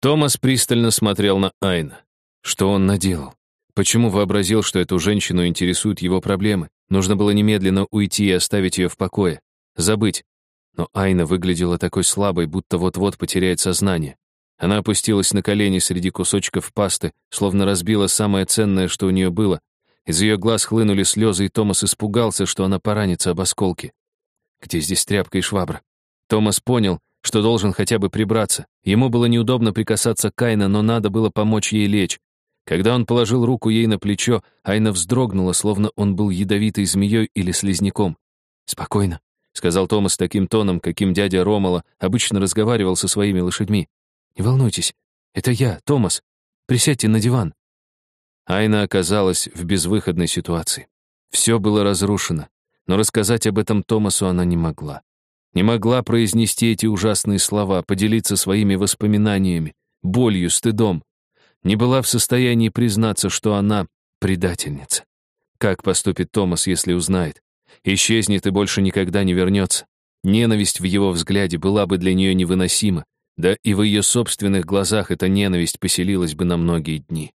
Томас пристально смотрел на Айна. Что он наделал? Почему вообразил, что эту женщину интересуют его проблемы? Нужно было немедленно уйти и оставить ее в покое. Забыть. Но Айна выглядела такой слабой, будто вот-вот потеряет сознание. Она опустилась на колени среди кусочков пасты, словно разбила самое ценное, что у нее было. Из ее глаз хлынули слезы, и Томас испугался, что она поранится об осколки. Где здесь тряпка и швабра? Томас понял, что должен хотя бы прибраться. Ему было неудобно прикасаться к Айна, но надо было помочь ей лечь. Когда он положил руку ей на плечо, Айна вздрогнула, словно он был ядовитой змеей или слизняком. «Спокойно», — сказал Томас таким тоном, каким дядя Ромала обычно разговаривал со своими лошадьми. «Не волнуйтесь, это я, Томас. Присядьте на диван». Айна оказалась в безвыходной ситуации. Все было разрушено, но рассказать об этом Томасу она не могла. Не могла произнести эти ужасные слова, поделиться своими воспоминаниями, болью, стыдом. Не была в состоянии признаться, что она предательница. Как поступит Томас, если узнает? Исчезнет и больше никогда не вернется. Ненависть в его взгляде была бы для нее невыносима, да и в ее собственных глазах эта ненависть поселилась бы на многие дни.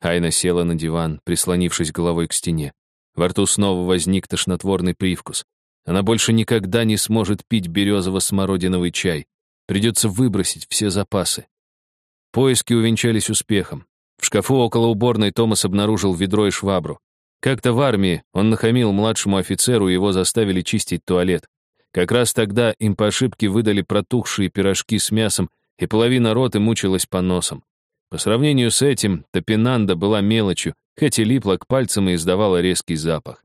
Айна села на диван, прислонившись головой к стене. Во рту снова возник тошнотворный привкус. Она больше никогда не сможет пить березово-смородиновый чай. Придется выбросить все запасы. Поиски увенчались успехом. В шкафу около уборной Томас обнаружил ведро и швабру. Как-то в армии он нахамил младшему офицеру, его заставили чистить туалет. Как раз тогда им по ошибке выдали протухшие пирожки с мясом, и половина роты мучилась по носам. По сравнению с этим, топинанда была мелочью, хоть и липла к пальцам и издавала резкий запах.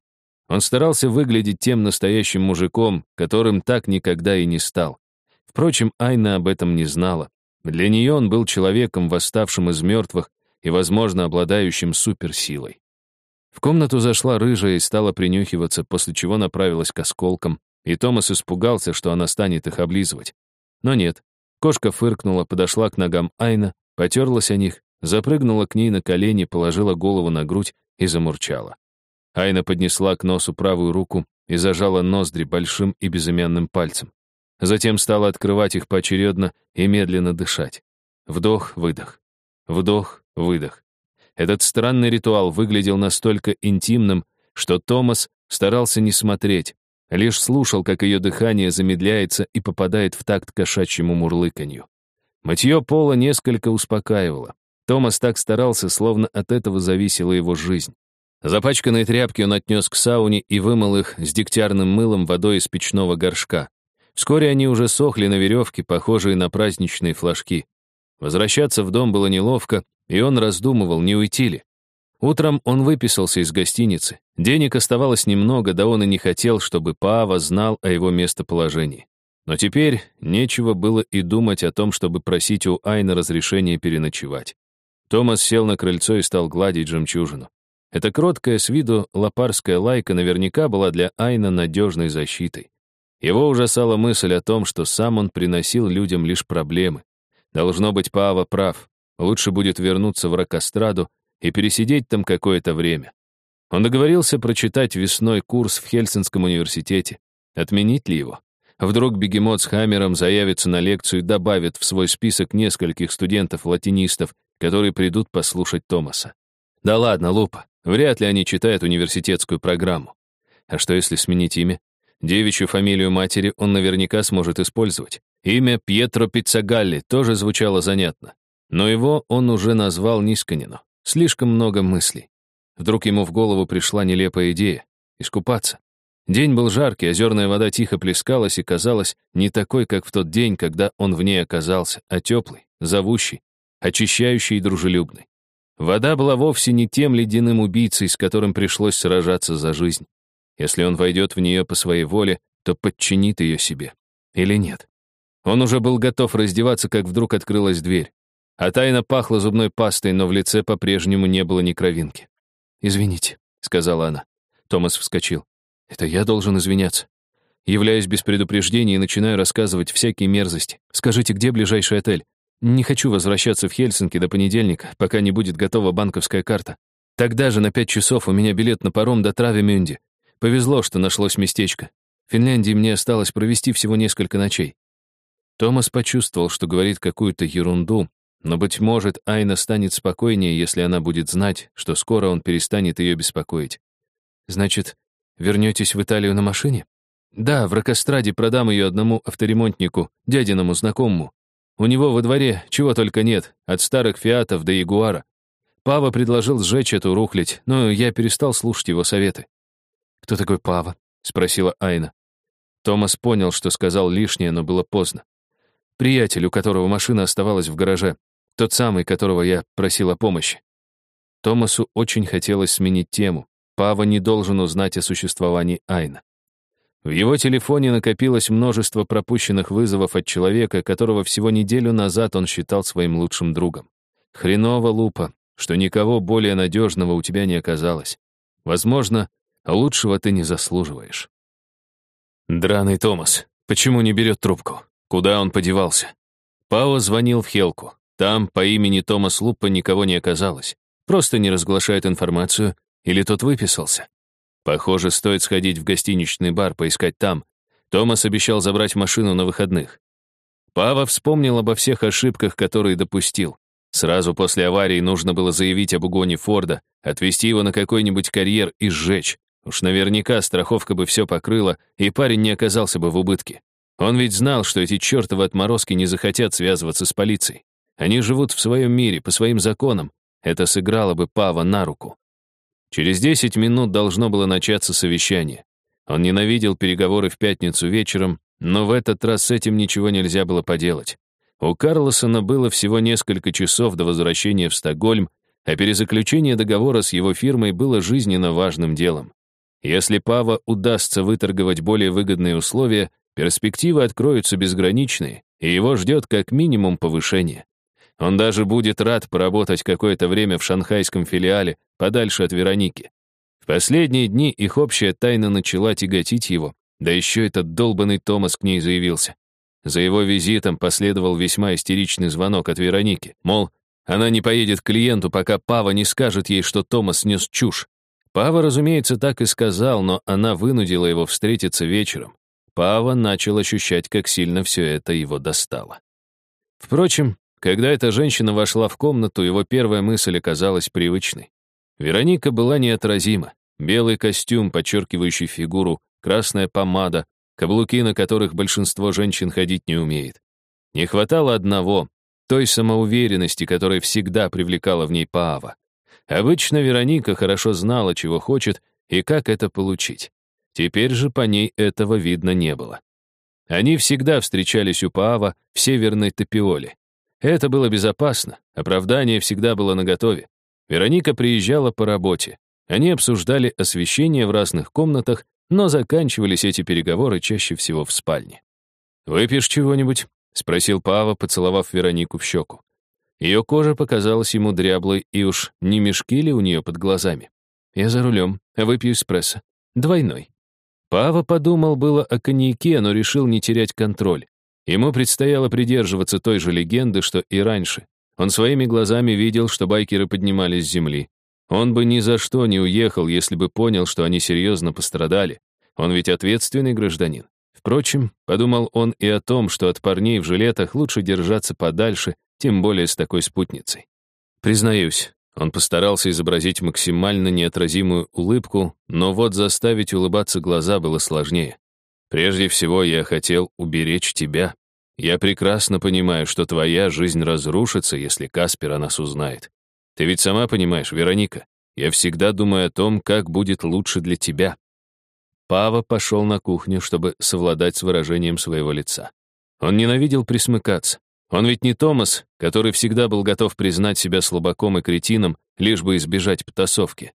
Он старался выглядеть тем настоящим мужиком, которым так никогда и не стал. Впрочем, Айна об этом не знала. Для нее он был человеком, восставшим из мертвых и, возможно, обладающим суперсилой. В комнату зашла рыжая и стала принюхиваться, после чего направилась к осколкам, и Томас испугался, что она станет их облизывать. Но нет. Кошка фыркнула, подошла к ногам Айна, потерлась о них, запрыгнула к ней на колени, положила голову на грудь и замурчала. Айна поднесла к носу правую руку и зажала ноздри большим и безымянным пальцем. Затем стала открывать их поочередно и медленно дышать. Вдох-выдох. Вдох-выдох. Этот странный ритуал выглядел настолько интимным, что Томас старался не смотреть, лишь слушал, как ее дыхание замедляется и попадает в такт кошачьему мурлыканью. Мытье пола несколько успокаивало. Томас так старался, словно от этого зависела его жизнь. Запачканные тряпки он отнес к сауне и вымыл их с дегтярным мылом водой из печного горшка. Вскоре они уже сохли на веревке, похожие на праздничные флажки. Возвращаться в дом было неловко, и он раздумывал, не уйти ли. Утром он выписался из гостиницы. Денег оставалось немного, да он и не хотел, чтобы Пава знал о его местоположении. Но теперь нечего было и думать о том, чтобы просить у Айна разрешения переночевать. Томас сел на крыльцо и стал гладить жемчужину. Эта кроткая с виду лопарская лайка наверняка была для Айна надежной защитой. Его ужасала мысль о том, что сам он приносил людям лишь проблемы. Должно быть, Паава прав. Лучше будет вернуться в Рокостраду и пересидеть там какое-то время. Он договорился прочитать весной курс в Хельсинском университете. Отменить ли его? Вдруг бегемот с Хаммером заявится на лекцию и добавит в свой список нескольких студентов-латинистов, которые придут послушать Томаса. Да ладно, Лупа, Вряд ли они читают университетскую программу. А что если сменить имя? Девичью фамилию матери он наверняка сможет использовать. Имя Пьетро Пиццагалли тоже звучало занятно. Но его он уже назвал Нисканину. Слишком много мыслей. Вдруг ему в голову пришла нелепая идея — искупаться. День был жаркий, озерная вода тихо плескалась и казалась не такой, как в тот день, когда он в ней оказался, а теплый, зовущий, очищающий и дружелюбный. Вода была вовсе не тем ледяным убийцей, с которым пришлось сражаться за жизнь. Если он войдет в нее по своей воле, то подчинит ее себе. Или нет? Он уже был готов раздеваться, как вдруг открылась дверь. А тайна пахла зубной пастой, но в лице по-прежнему не было ни кровинки. «Извините», — сказала она. Томас вскочил. «Это я должен извиняться. Являюсь без предупреждения и начинаю рассказывать всякие мерзости. Скажите, где ближайший отель? Не хочу возвращаться в Хельсинки до понедельника, пока не будет готова банковская карта. Тогда же на пять часов у меня билет на паром до Травимюнди. Повезло, что нашлось местечко. В Финляндии мне осталось провести всего несколько ночей. Томас почувствовал, что говорит какую-то ерунду, но, быть может, Айна станет спокойнее, если она будет знать, что скоро он перестанет ее беспокоить. Значит, вернетесь в Италию на машине? Да, в Рокостраде продам ее одному авторемонтнику, дядиному знакомому. У него во дворе чего только нет, от старых фиатов до ягуара. Пава предложил сжечь эту рухлядь, но я перестал слушать его советы. «Кто такой Пава?» — спросила Айна. Томас понял, что сказал лишнее, но было поздно. Приятель, у которого машина оставалась в гараже. Тот самый, которого я просил о помощи. Томасу очень хотелось сменить тему. Пава не должен узнать о существовании Айна. В его телефоне накопилось множество пропущенных вызовов от человека, которого всего неделю назад он считал своим лучшим другом. Хреново, Лупа, что никого более надежного у тебя не оказалось. Возможно, лучшего ты не заслуживаешь. Драный Томас. Почему не берет трубку? Куда он подевался? Пао звонил в Хелку. Там по имени Томас Лупа никого не оказалось. Просто не разглашает информацию, или тот выписался. Похоже, стоит сходить в гостиничный бар, поискать там. Томас обещал забрать машину на выходных. Пава вспомнил обо всех ошибках, которые допустил. Сразу после аварии нужно было заявить об угоне Форда, отвезти его на какой-нибудь карьер и сжечь. Уж наверняка страховка бы все покрыла, и парень не оказался бы в убытке. Он ведь знал, что эти чертовы отморозки не захотят связываться с полицией. Они живут в своем мире, по своим законам. Это сыграло бы Пава на руку. Через 10 минут должно было начаться совещание. Он ненавидел переговоры в пятницу вечером, но в этот раз с этим ничего нельзя было поделать. У Карлосона было всего несколько часов до возвращения в Стокгольм, а перезаключение договора с его фирмой было жизненно важным делом. Если Пава удастся выторговать более выгодные условия, перспективы откроются безграничные, и его ждет как минимум повышение. Он даже будет рад поработать какое-то время в шанхайском филиале, подальше от Вероники. В последние дни их общая тайна начала тяготить его, да еще этот долбанный Томас к ней заявился. За его визитом последовал весьма истеричный звонок от Вероники, мол, она не поедет к клиенту, пока Пава не скажет ей, что Томас нес чушь. Пава, разумеется, так и сказал, но она вынудила его встретиться вечером. Пава начал ощущать, как сильно все это его достало. Впрочем, когда эта женщина вошла в комнату, его первая мысль оказалась привычной. Вероника была неотразима. Белый костюм, подчеркивающий фигуру, красная помада, каблуки, на которых большинство женщин ходить не умеет. Не хватало одного — той самоуверенности, которая всегда привлекала в ней Паава. Обычно Вероника хорошо знала, чего хочет и как это получить. Теперь же по ней этого видно не было. Они всегда встречались у Паава в Северной Топиоле. Это было безопасно, оправдание всегда было наготове. Вероника приезжала по работе. Они обсуждали освещение в разных комнатах, но заканчивались эти переговоры чаще всего в спальне. «Выпьешь чего-нибудь?» — спросил Пава, поцеловав Веронику в щеку. Ее кожа показалась ему дряблой, и уж не мешки ли у нее под глазами. «Я за рулем, выпью эспрессо. Двойной». Пава подумал было о коньяке, но решил не терять контроль. Ему предстояло придерживаться той же легенды, что и раньше. Он своими глазами видел, что байкеры поднимались с земли. Он бы ни за что не уехал, если бы понял, что они серьезно пострадали. Он ведь ответственный гражданин. Впрочем, подумал он и о том, что от парней в жилетах лучше держаться подальше, тем более с такой спутницей. Признаюсь, он постарался изобразить максимально неотразимую улыбку, но вот заставить улыбаться глаза было сложнее. Прежде всего, я хотел уберечь тебя. Я прекрасно понимаю, что твоя жизнь разрушится, если Каспер о нас узнает. Ты ведь сама понимаешь, Вероника, я всегда думаю о том, как будет лучше для тебя. Пава пошел на кухню, чтобы совладать с выражением своего лица. Он ненавидел присмыкаться. Он ведь не Томас, который всегда был готов признать себя слабаком и кретином, лишь бы избежать потасовки.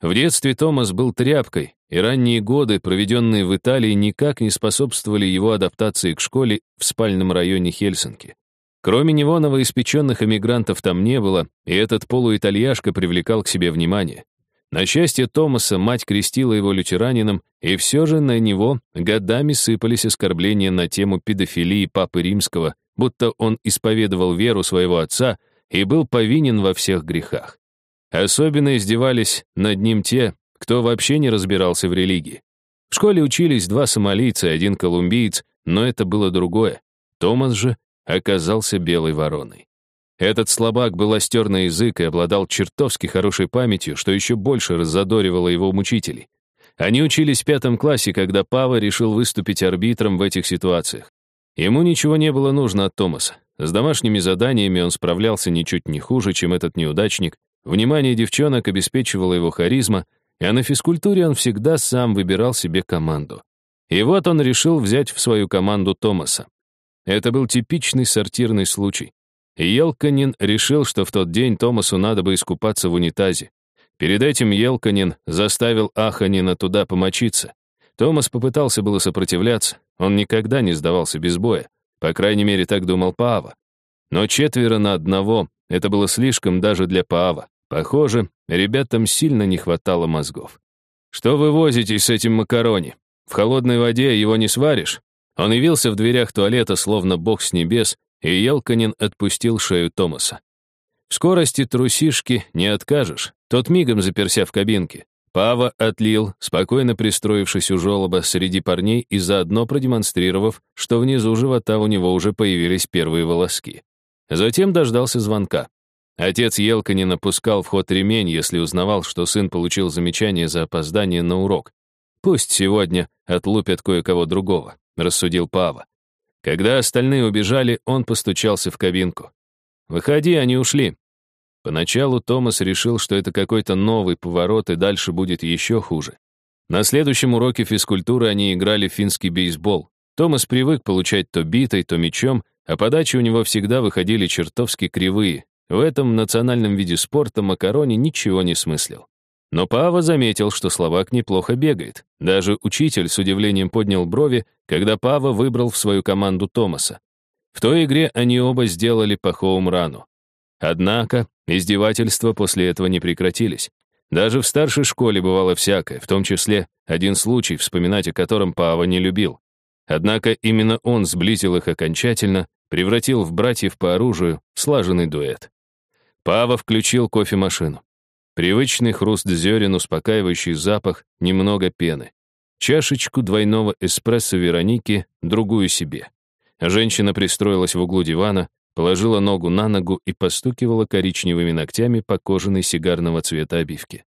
В детстве Томас был тряпкой, и ранние годы, проведенные в Италии, никак не способствовали его адаптации к школе в спальном районе Хельсинки. Кроме него новоиспеченных эмигрантов там не было, и этот полуитальяшка привлекал к себе внимание. На счастье Томаса мать крестила его лютеранином, и все же на него годами сыпались оскорбления на тему педофилии Папы Римского, будто он исповедовал веру своего отца и был повинен во всех грехах. Особенно издевались над ним те, кто вообще не разбирался в религии. В школе учились два сомалийца и один колумбиец, но это было другое. Томас же оказался белой вороной. Этот слабак был остер на язык и обладал чертовски хорошей памятью, что еще больше раззадоривало его мучителей. Они учились в пятом классе, когда Пава решил выступить арбитром в этих ситуациях. Ему ничего не было нужно от Томаса. С домашними заданиями он справлялся ничуть не хуже, чем этот неудачник. Внимание девчонок обеспечивала его харизма, а на физкультуре он всегда сам выбирал себе команду. И вот он решил взять в свою команду Томаса. Это был типичный сортирный случай. Елканин решил, что в тот день Томасу надо бы искупаться в унитазе. Перед этим Елканин заставил Аханина туда помочиться. Томас попытался было сопротивляться, он никогда не сдавался без боя. По крайней мере, так думал Паава. Но четверо на одного — это было слишком даже для Паава. Похоже, ребятам сильно не хватало мозгов. «Что вы возитесь с этим макарони? В холодной воде его не сваришь?» Он явился в дверях туалета, словно бог с небес, и Елканин отпустил шею Томаса. В скорости трусишки не откажешь. Тот мигом заперся в кабинке. Пава отлил, спокойно пристроившись у жолоба среди парней и заодно продемонстрировав, что внизу живота у него уже появились первые волоски. Затем дождался звонка. Отец Елка не напускал в ход ремень, если узнавал, что сын получил замечание за опоздание на урок. «Пусть сегодня отлупят кое-кого другого», — рассудил Пава. Когда остальные убежали, он постучался в кабинку. «Выходи, они ушли». Поначалу Томас решил, что это какой-то новый поворот, и дальше будет еще хуже. На следующем уроке физкультуры они играли в финский бейсбол. Томас привык получать то битой, то мячом, а подачи у него всегда выходили чертовски кривые. В этом национальном виде спорта Макарони ничего не смыслил. Но Пава заметил, что Словак неплохо бегает. Даже учитель с удивлением поднял брови, когда Пава выбрал в свою команду Томаса. В той игре они оба сделали по хоум-рану. Однако издевательства после этого не прекратились. Даже в старшей школе бывало всякое, в том числе один случай, вспоминать о котором Пава не любил. Однако именно он сблизил их окончательно, превратил в братьев по оружию слаженный дуэт. Пава включил кофемашину. Привычный хруст зерен, успокаивающий запах, немного пены. Чашечку двойного эспрессо Вероники, другую себе. Женщина пристроилась в углу дивана, положила ногу на ногу и постукивала коричневыми ногтями по кожаной сигарного цвета обивке.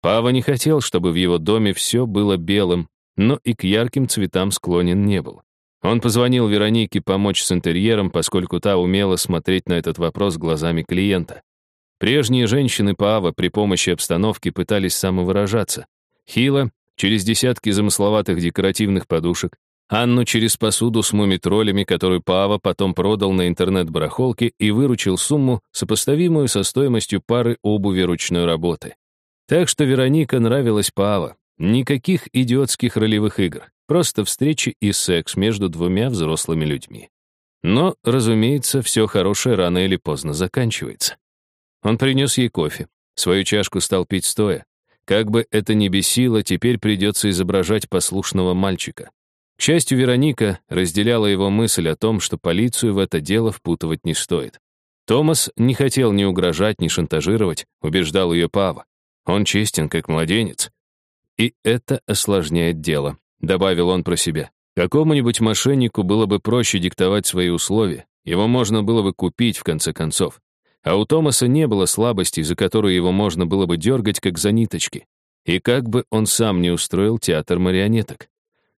Пава не хотел, чтобы в его доме все было белым, но и к ярким цветам склонен не был. Он позвонил Веронике помочь с интерьером, поскольку та умела смотреть на этот вопрос глазами клиента. Прежние женщины Паава при помощи обстановки пытались самовыражаться. Хила — через десятки замысловатых декоративных подушек, Анну через посуду с мумитролями, которую Пава потом продал на интернет-барахолке и выручил сумму, сопоставимую со стоимостью пары обуви ручной работы. Так что Вероника нравилась Пава. Никаких идиотских ролевых игр, просто встречи и секс между двумя взрослыми людьми. Но, разумеется, все хорошее рано или поздно заканчивается. Он принес ей кофе. Свою чашку стал пить стоя. Как бы это ни бесило, теперь придется изображать послушного мальчика. К счастью, Вероника разделяла его мысль о том, что полицию в это дело впутывать не стоит. Томас не хотел ни угрожать, ни шантажировать, убеждал ее Пава. Он честен, как младенец. И это осложняет дело, добавил он про себя. Какому-нибудь мошеннику было бы проще диктовать свои условия, его можно было бы купить в конце концов. А у Томаса не было слабости, за которую его можно было бы дергать, как за ниточки. И как бы он сам не устроил театр марионеток.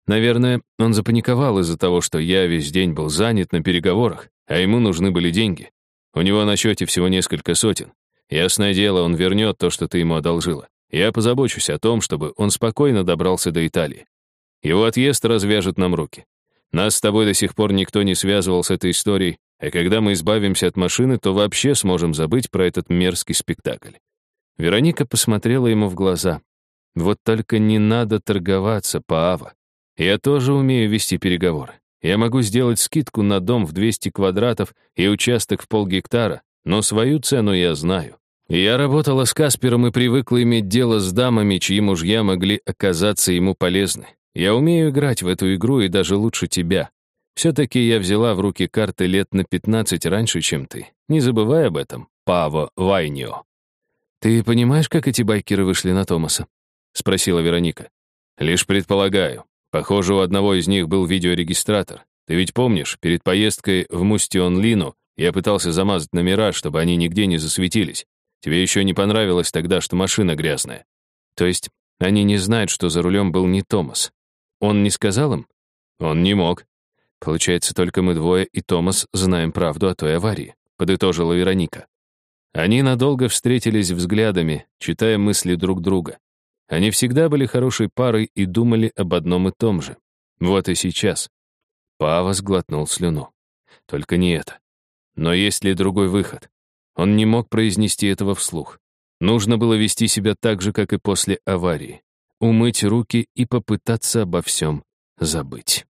Наверное, он запаниковал из-за того, что я весь день был занят на переговорах, а ему нужны были деньги. У него на счете всего несколько сотен. Ясное дело, он вернет то, что ты ему одолжила. Я позабочусь о том, чтобы он спокойно добрался до Италии. Его отъезд развяжет нам руки. Нас с тобой до сих пор никто не связывал с этой историей, а когда мы избавимся от машины, то вообще сможем забыть про этот мерзкий спектакль. Вероника посмотрела ему в глаза. Вот только не надо торговаться, Паава. Я тоже умею вести переговоры. Я могу сделать скидку на дом в 200 квадратов и участок в полгектара, но свою цену я знаю. Я работала с Каспером и привыкла иметь дело с дамами, чьи мужья могли оказаться ему полезны. Я умею играть в эту игру и даже лучше тебя. Все-таки я взяла в руки карты лет на 15 раньше, чем ты. Не забывай об этом, Паво Вайнио. «Ты понимаешь, как эти байкеры вышли на Томаса?» — спросила Вероника. «Лишь предполагаю. Похоже, у одного из них был видеорегистратор. Ты ведь помнишь, перед поездкой в Мустион-Лину Я пытался замазать номера, чтобы они нигде не засветились. Тебе еще не понравилось тогда, что машина грязная. То есть они не знают, что за рулем был не Томас. Он не сказал им? Он не мог. Получается, только мы двое и Томас знаем правду о той аварии, подытожила Вероника. Они надолго встретились взглядами, читая мысли друг друга. Они всегда были хорошей парой и думали об одном и том же. Вот и сейчас. Пава сглотнул слюну. Только не это. Но есть ли другой выход? Он не мог произнести этого вслух. Нужно было вести себя так же, как и после аварии. Умыть руки и попытаться обо всем забыть.